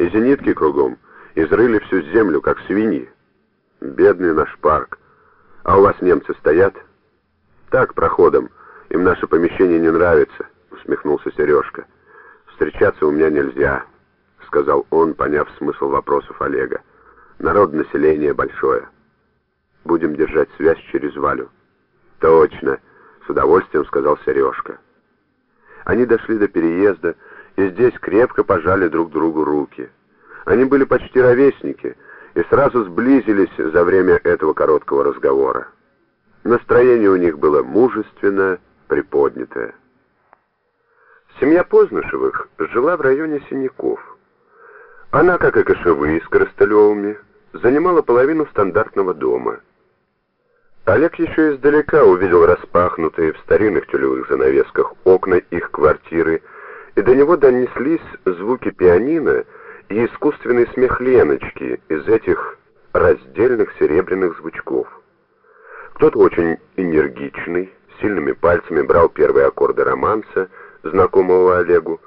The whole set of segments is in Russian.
И зенитки кругом. Изрыли всю землю, как свиньи. Бедный наш парк. А у вас немцы стоят? Так, проходом. Им наше помещение не нравится, усмехнулся Сережка. Встречаться у меня нельзя, сказал он, поняв смысл вопросов Олега. Народ население большое. Будем держать связь через Валю. Точно, с удовольствием сказал Сережка. Они дошли до переезда и здесь крепко пожали друг другу руки. Они были почти ровесники и сразу сблизились за время этого короткого разговора. Настроение у них было мужественное, приподнятое. Семья Познышевых жила в районе Синяков. Она, как и Кошевые с Коростылевыми, занимала половину стандартного дома. Олег еще издалека увидел распахнутые в старинных тюлевых занавесках окна их квартиры, и до него донеслись звуки пианино и искусственный смех Леночки из этих раздельных серебряных звучков. Кто-то очень энергичный, сильными пальцами брал первые аккорды романса, знакомого Олегу,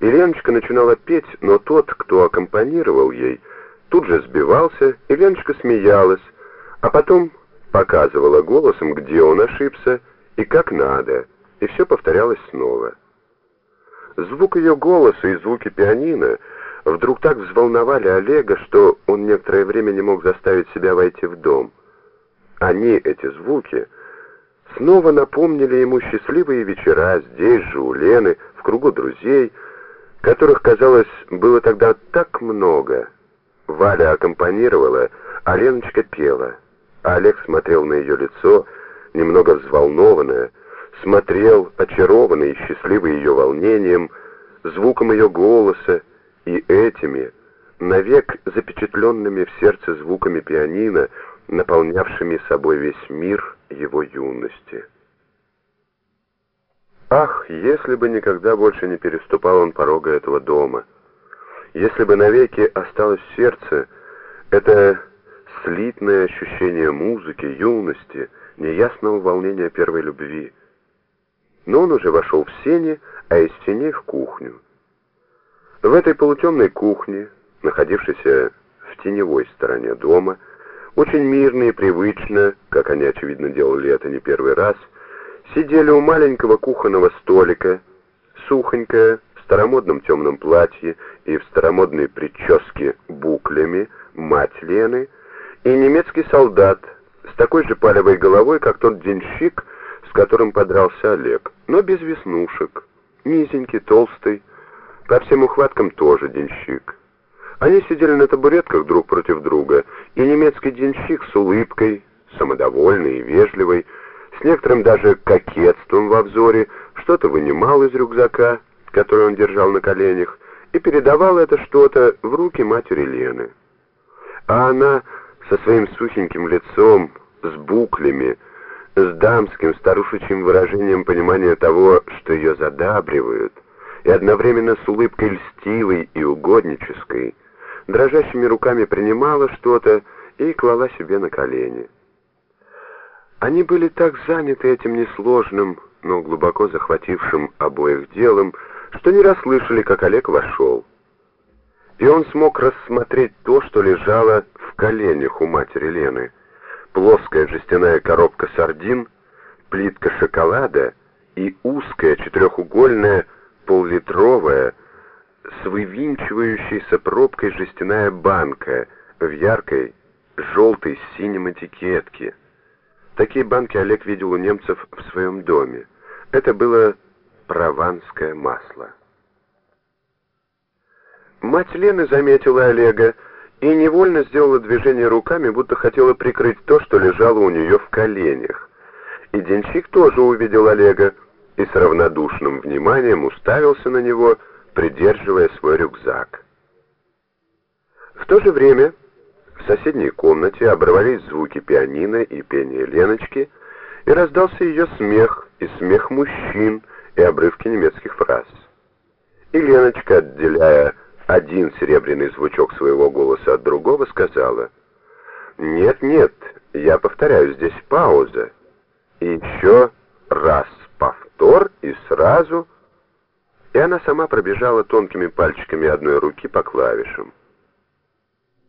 и Леночка начинала петь, но тот, кто аккомпанировал ей, тут же сбивался, и Леночка смеялась, а потом показывала голосом, где он ошибся и как надо, и все повторялось снова. Звук ее голоса и звуки пианино вдруг так взволновали Олега, что он некоторое время не мог заставить себя войти в дом. Они, эти звуки, снова напомнили ему счастливые вечера здесь же, у Лены, в кругу друзей, которых, казалось, было тогда так много. Валя аккомпанировала, а Леночка пела. А Олег смотрел на ее лицо, немного взволнованное, смотрел, очарованный и счастливый ее волнением, звуком ее голоса и этими, навек запечатленными в сердце звуками пианино, наполнявшими собой весь мир его юности. Ах, если бы никогда больше не переступал он порога этого дома, если бы навеки осталось в сердце это слитное ощущение музыки, юности, неясного волнения первой любви. Но он уже вошел в сени, а из сеней в кухню. В этой полутемной кухне, находившейся в теневой стороне дома, очень мирно и привычно, как они, очевидно, делали это не первый раз, сидели у маленького кухонного столика, сухонькая, в старомодном темном платье и в старомодной прическе буклями, мать Лены, и немецкий солдат с такой же палевой головой, как тот денщик, с которым подрался Олег, но без веснушек, низенький, толстый, по всем ухваткам тоже денщик. Они сидели на табуретках друг против друга, и немецкий денщик с улыбкой, самодовольный и вежливый, с некоторым даже кокетством во взоре, что-то вынимал из рюкзака, который он держал на коленях, и передавал это что-то в руки матери Лены. А она со своим сухеньким лицом, с буклями, с дамским старушечьим выражением понимания того, что ее задабривают, и одновременно с улыбкой льстивой и угоднической, дрожащими руками принимала что-то и клала себе на колени. Они были так заняты этим несложным, но глубоко захватившим обоих делом, что не расслышали, как Олег вошел. И он смог рассмотреть то, что лежало в коленях у матери Лены. Плоская жестяная коробка сардин, плитка шоколада и узкая четырехугольная поллитровая с вывинчивающейся пробкой жестяная банка в яркой желтой с синим этикетке. Такие банки Олег видел у немцев в своем доме. Это было прованское масло. Мать Лены заметила Олега и невольно сделала движение руками, будто хотела прикрыть то, что лежало у нее в коленях. И денщик тоже увидел Олега и с равнодушным вниманием уставился на него, придерживая свой рюкзак. В то же время в соседней комнате оборвались звуки пианино и пение Леночки, и раздался ее смех, и смех мужчин, и обрывки немецких фраз. И Леночка, отделяя один серебряный звучок своего голоса от другого, сказала, «Нет, нет, я повторяю, здесь пауза. И еще раз повтор, и сразу...» И она сама пробежала тонкими пальчиками одной руки по клавишам.